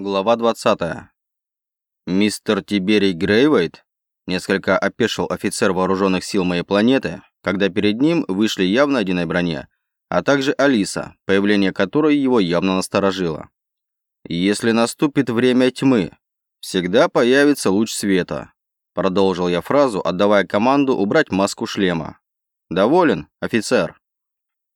Глава 20. Мистер Тиберий Грейвейт несколько опешил офицер вооруженных сил моей планеты, когда перед ним вышли явно одиной броне, а также Алиса, появление которой его явно насторожило. «Если наступит время тьмы, всегда появится луч света», продолжил я фразу, отдавая команду убрать маску шлема. «Доволен, офицер?»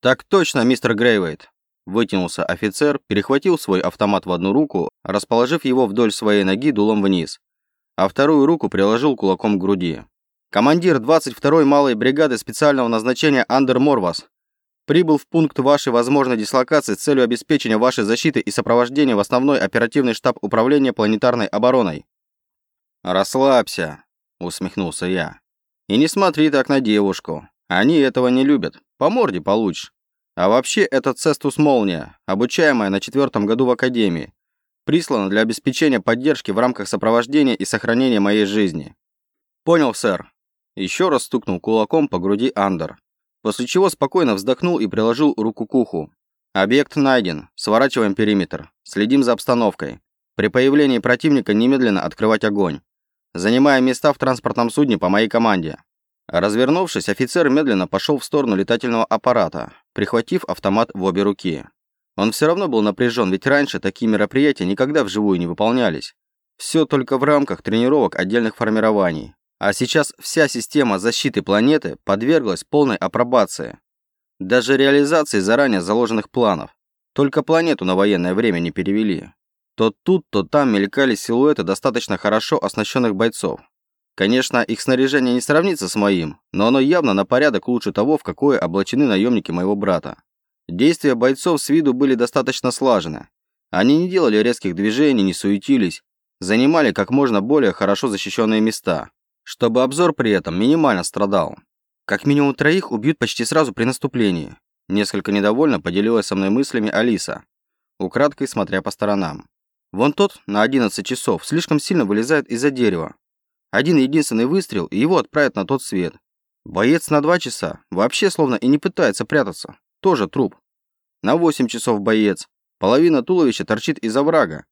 «Так точно, мистер Грейвейт», Вытянулся офицер, перехватил свой автомат в одну руку, расположив его вдоль своей ноги дулом вниз, а вторую руку приложил кулаком к груди. «Командир 22-й малой бригады специального назначения Андер Морвас прибыл в пункт вашей возможной дислокации с целью обеспечения вашей защиты и сопровождения в основной оперативный штаб управления планетарной обороной». «Расслабься», — усмехнулся я. «И не смотри так на девушку. Они этого не любят. По морде получишь». А вообще, это Цестус Молния, обучаемая на четвертом году в Академии, прислана для обеспечения поддержки в рамках сопровождения и сохранения моей жизни. Понял, сэр. Еще раз стукнул кулаком по груди Андер, после чего спокойно вздохнул и приложил руку к уху. Объект найден. Сворачиваем периметр. Следим за обстановкой. При появлении противника немедленно открывать огонь. Занимая места в транспортном судне по моей команде. Развернувшись, офицер медленно пошел в сторону летательного аппарата, прихватив автомат в обе руки. Он все равно был напряжен, ведь раньше такие мероприятия никогда вживую не выполнялись. Все только в рамках тренировок отдельных формирований. А сейчас вся система защиты планеты подверглась полной апробации. Даже реализации заранее заложенных планов. Только планету на военное время не перевели. То тут, то там мелькали силуэты достаточно хорошо оснащенных бойцов, Конечно, их снаряжение не сравнится с моим, но оно явно на порядок лучше того, в какое облачены наемники моего брата. Действия бойцов с виду были достаточно слажены. Они не делали резких движений, не суетились, занимали как можно более хорошо защищенные места, чтобы обзор при этом минимально страдал. Как минимум троих убьют почти сразу при наступлении. Несколько недовольно поделилась со мной мыслями Алиса, украдкой смотря по сторонам. Вон тот на 11 часов слишком сильно вылезает из-за дерева, один единственный выстрел, и его отправят на тот свет. Боец на два часа вообще словно и не пытается прятаться. Тоже труп. На восемь часов боец. Половина туловища торчит из оврага.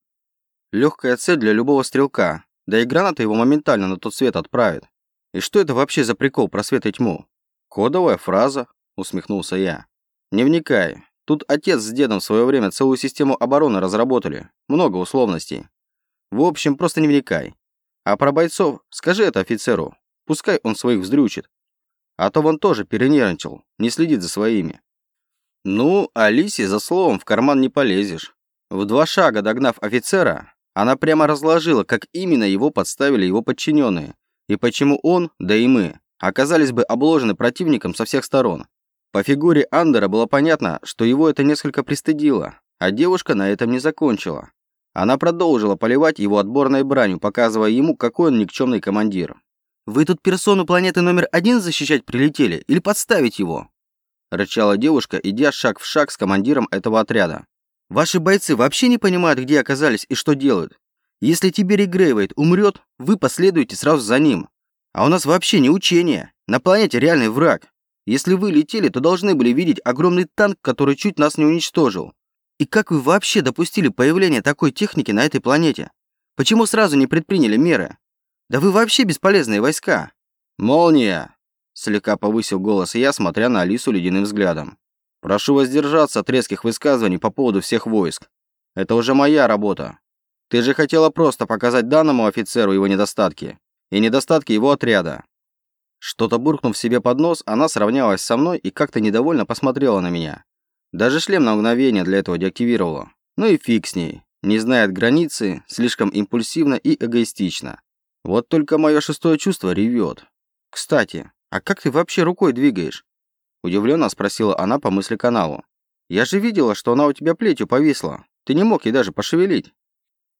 Легкая цель для любого стрелка. Да и граната его моментально на тот свет отправит. И что это вообще за прикол про свет и тьму? Кодовая фраза, усмехнулся я. Не вникай. Тут отец с дедом в свое время целую систему обороны разработали. Много условностей. В общем, просто не вникай. А про бойцов скажи это офицеру. Пускай он своих вздрючит. А то вон тоже перенервничал, не следит за своими. Ну, Алисе за словом в карман не полезешь. В два шага догнав офицера, она прямо разложила, как именно его подставили его подчиненные, и почему он, да и мы, оказались бы обложены противником со всех сторон. По фигуре Андера было понятно, что его это несколько пристыдило, а девушка на этом не закончила. Она продолжила поливать его отборной бранью, показывая ему, какой он никчемный командир. «Вы тут персону планеты номер один защищать прилетели или подставить его?» Рычала девушка, идя шаг в шаг с командиром этого отряда. «Ваши бойцы вообще не понимают, где оказались и что делают. Если Тиберий Грейвейт умрет, вы последуете сразу за ним. А у нас вообще не учение. На планете реальный враг. Если вы летели, то должны были видеть огромный танк, который чуть нас не уничтожил. И как вы вообще допустили появление такой техники на этой планете? Почему сразу не предприняли меры? Да вы вообще бесполезные войска. Молния! Слегка повысил голос я, смотря на Алису ледяным взглядом. Прошу воздержаться от резких высказываний по поводу всех войск. Это уже моя работа. Ты же хотела просто показать данному офицеру его недостатки. И недостатки его отряда. Что-то буркнув себе под нос, она сравнялась со мной и как-то недовольно посмотрела на меня. Даже шлем на мгновение для этого деактивировала. Ну и фиг с ней. Не знает границы, слишком импульсивно и эгоистично. Вот только мое шестое чувство ревет. Кстати, а как ты вообще рукой двигаешь? Удивленно спросила она по мысли каналу. Я же видела, что она у тебя плетью повисла. Ты не мог ей даже пошевелить.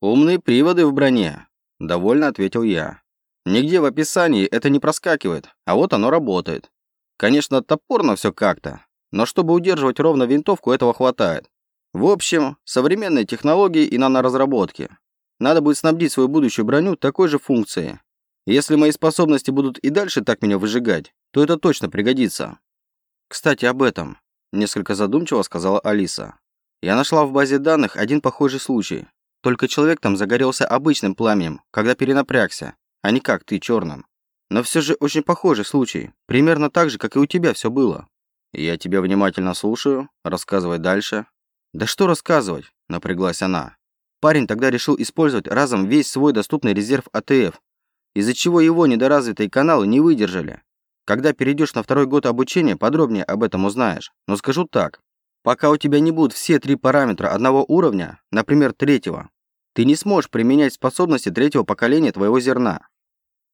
Умные приводы в броне. Довольно ответил я. Нигде в описании это не проскакивает, а вот оно работает. Конечно, топорно все как-то, но чтобы удерживать ровно винтовку, этого хватает. В общем, современные технологии и наноразработки. Надо будет снабдить свою будущую броню такой же функцией. Если мои способности будут и дальше так меня выжигать, то это точно пригодится. Кстати, об этом. Несколько задумчиво сказала Алиса. Я нашла в базе данных один похожий случай. Только человек там загорелся обычным пламенем, когда перенапрягся, а не как ты черным. Но все же очень похожий случай. Примерно так же, как и у тебя все было. Я тебя внимательно слушаю. Рассказывай дальше. Да что рассказывать? Напряглась она. Парень тогда решил использовать разом весь свой доступный резерв АТФ, из-за чего его недоразвитые каналы не выдержали. Когда перейдешь на второй год обучения, подробнее об этом узнаешь. Но скажу так. Пока у тебя не будут все три параметра одного уровня, например, третьего, ты не сможешь применять способности третьего поколения твоего зерна.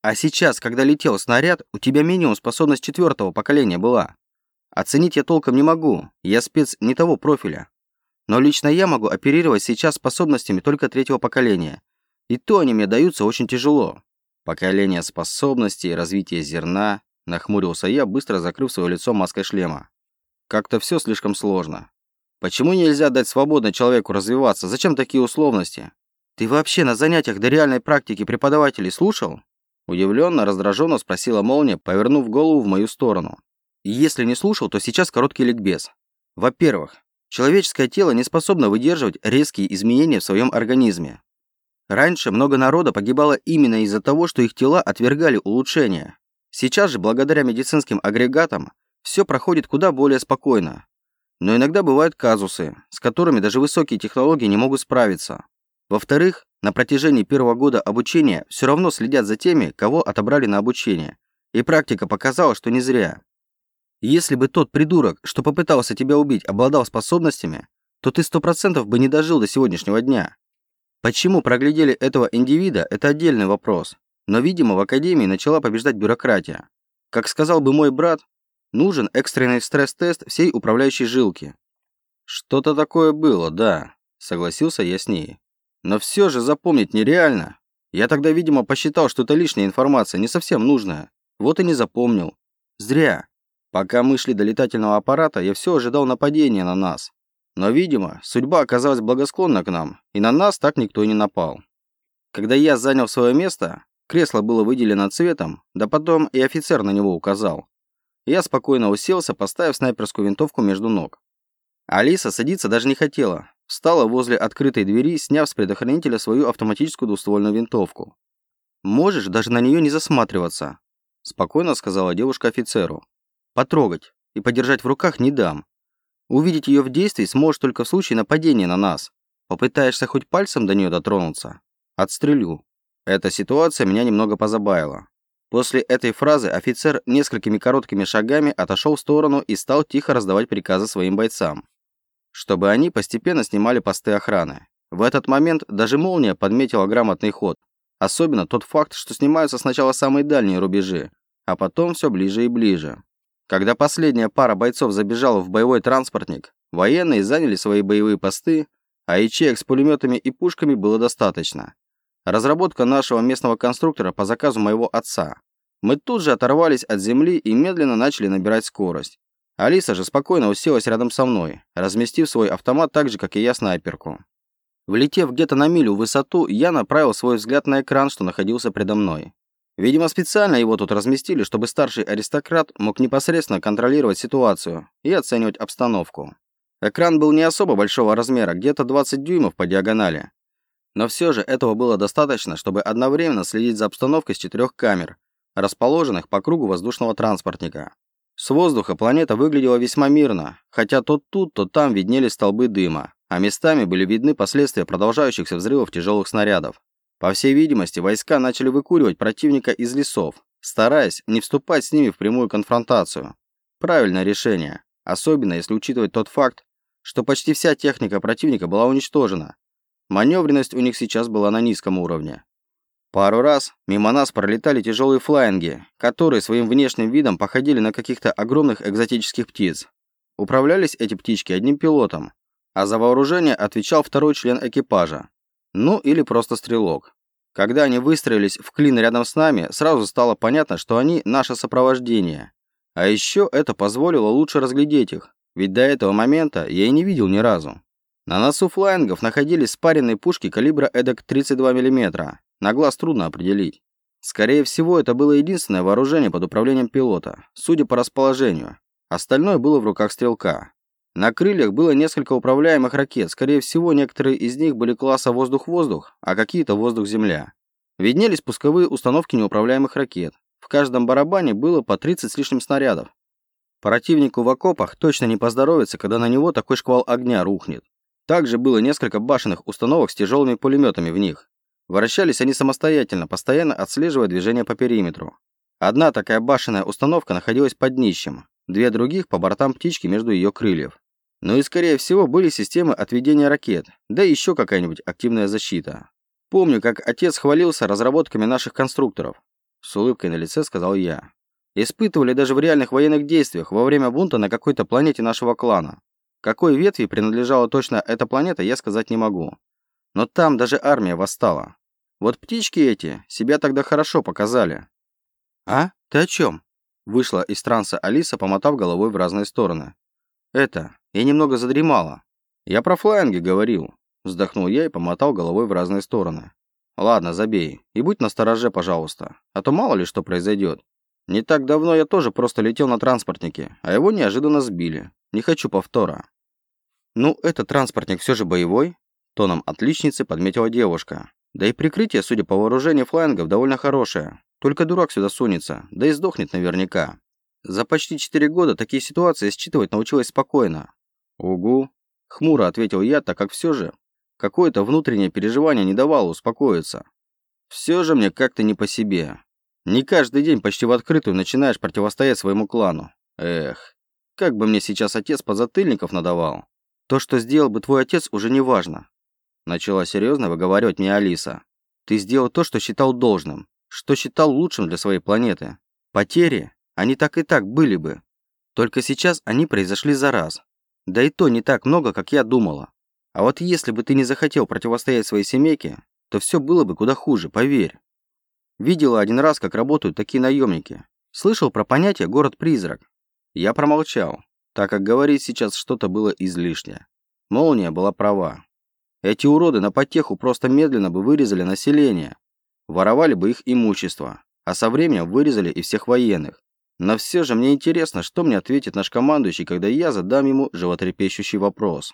А сейчас, когда летел снаряд, у тебя минимум способность четвертого поколения была. Оценить я толком не могу, я спец не того профиля. Но лично я могу оперировать сейчас способностями только третьего поколения. И то они мне даются очень тяжело. Поколение способностей, развитие зерна, нахмурился я, быстро закрыв свое лицо маской шлема. Как-то все слишком сложно. Почему нельзя дать свободно человеку развиваться? Зачем такие условности? Ты вообще на занятиях до реальной практики преподавателей слушал? Удивленно, раздраженно спросила молния, повернув голову в мою сторону. Если не слушал, то сейчас короткий ликбез. Во-первых, человеческое тело не способно выдерживать резкие изменения в своем организме. Раньше много народа погибало именно из-за того, что их тела отвергали улучшения. Сейчас же, благодаря медицинским агрегатам, все проходит куда более спокойно. Но иногда бывают казусы, с которыми даже высокие технологии не могут справиться. Во-вторых, на протяжении первого года обучения все равно следят за теми, кого отобрали на обучение. И практика показала, что не зря. Если бы тот придурок, что попытался тебя убить, обладал способностями, то ты сто процентов бы не дожил до сегодняшнего дня. Почему проглядели этого индивида – это отдельный вопрос. Но, видимо, в Академии начала побеждать бюрократия. Как сказал бы мой брат, нужен экстренный стресс-тест всей управляющей жилки. Что-то такое было, да, согласился я с ней. Но все же запомнить нереально. Я тогда, видимо, посчитал, что это лишняя информация, не совсем нужная. Вот и не запомнил. Зря. Пока мы шли до летательного аппарата, я все ожидал нападения на нас. Но, видимо, судьба оказалась благосклонна к нам, и на нас так никто и не напал. Когда я занял свое место, кресло было выделено цветом, да потом и офицер на него указал. Я спокойно уселся, поставив снайперскую винтовку между ног. Алиса садиться даже не хотела. Встала возле открытой двери, сняв с предохранителя свою автоматическую двуствольную винтовку. «Можешь даже на нее не засматриваться», – спокойно сказала девушка офицеру. «Потрогать и подержать в руках не дам. Увидеть ее в действии сможешь только в случае нападения на нас. Попытаешься хоть пальцем до нее дотронуться? Отстрелю». Эта ситуация меня немного позабавила. После этой фразы офицер несколькими короткими шагами отошел в сторону и стал тихо раздавать приказы своим бойцам, чтобы они постепенно снимали посты охраны. В этот момент даже молния подметила грамотный ход, особенно тот факт, что снимаются сначала самые дальние рубежи, а потом все ближе и ближе. Когда последняя пара бойцов забежала в боевой транспортник, военные заняли свои боевые посты, а ячеек с пулеметами и пушками было достаточно. Разработка нашего местного конструктора по заказу моего отца. Мы тут же оторвались от земли и медленно начали набирать скорость. Алиса же спокойно уселась рядом со мной, разместив свой автомат так же, как и я снайперку. Влетев где-то на милю в высоту, я направил свой взгляд на экран, что находился предо мной. Видимо, специально его тут разместили, чтобы старший аристократ мог непосредственно контролировать ситуацию и оценивать обстановку. Экран был не особо большого размера, где-то 20 дюймов по диагонали, но все же этого было достаточно, чтобы одновременно следить за обстановкой с четырех камер, расположенных по кругу воздушного транспортника. С воздуха планета выглядела весьма мирно, хотя то тут, то там виднелись столбы дыма, а местами были видны последствия продолжающихся взрывов тяжелых снарядов. По всей видимости, войска начали выкуривать противника из лесов, стараясь не вступать с ними в прямую конфронтацию. Правильное решение, особенно если учитывать тот факт, что почти вся техника противника была уничтожена, Маневренность у них сейчас была на низком уровне. Пару раз мимо нас пролетали тяжелые флайинги, которые своим внешним видом походили на каких-то огромных экзотических птиц. Управлялись эти птички одним пилотом, а за вооружение отвечал второй член экипажа. Ну или просто стрелок. Когда они выстроились в клин рядом с нами, сразу стало понятно, что они наше сопровождение. А еще это позволило лучше разглядеть их, ведь до этого момента я и не видел ни разу. На носу флайнгов находились спаренные пушки калибра эдак 32 мм. На глаз трудно определить. Скорее всего, это было единственное вооружение под управлением пилота, судя по расположению. Остальное было в руках стрелка. На крыльях было несколько управляемых ракет, скорее всего, некоторые из них были класса воздух-воздух, а какие-то воздух-земля. Виднелись пусковые установки неуправляемых ракет. В каждом барабане было по 30 с лишним снарядов. Противнику в окопах точно не поздоровится, когда на него такой шквал огня рухнет. Также было несколько башенных установок с тяжелыми пулеметами в них. Вращались они самостоятельно, постоянно отслеживая движение по периметру. Одна такая башенная установка находилась под днищем, две других по бортам птички между ее крыльев. Ну и скорее всего были системы отведения ракет, да еще какая-нибудь активная защита. Помню, как отец хвалился разработками наших конструкторов. С улыбкой на лице сказал я. Испытывали даже в реальных военных действиях во время бунта на какой-то планете нашего клана. Какой ветви принадлежала точно эта планета, я сказать не могу. Но там даже армия восстала. Вот птички эти себя тогда хорошо показали. «А? Ты о чем?» Вышла из транса Алиса, помотав головой в разные стороны. «Это, я немного задремала. Я про флайинги говорил». Вздохнул я и помотал головой в разные стороны. «Ладно, забей. И будь настороже, пожалуйста. А то мало ли что произойдет. Не так давно я тоже просто летел на транспортнике, а его неожиданно сбили. Не хочу повтора». «Ну, этот транспортник все же боевой?» Тоном отличницы подметила девушка. «Да и прикрытие, судя по вооружению флангов, довольно хорошее. Только дурак сюда сунется, да и сдохнет наверняка. За почти четыре года такие ситуации считывать научилась спокойно». «Угу», — хмуро ответил я, так как все же какое-то внутреннее переживание не давало успокоиться. Все же мне как-то не по себе. Не каждый день почти в открытую начинаешь противостоять своему клану. Эх, как бы мне сейчас отец подзатыльников надавал. То, что сделал бы твой отец, уже не важно. Начала серьезно выговаривать мне Алиса. Ты сделал то, что считал должным, что считал лучшим для своей планеты. Потери, они так и так были бы. Только сейчас они произошли за раз. Да и то не так много, как я думала. А вот если бы ты не захотел противостоять своей семейке, то все было бы куда хуже, поверь. Видела один раз, как работают такие наемники. Слышал про понятие «город-призрак». Я промолчал, так как говорить сейчас что-то было излишнее. Молния была права. Эти уроды на потеху просто медленно бы вырезали население, воровали бы их имущество, а со временем вырезали и всех военных. Но все же мне интересно, что мне ответит наш командующий, когда я задам ему животрепещущий вопрос.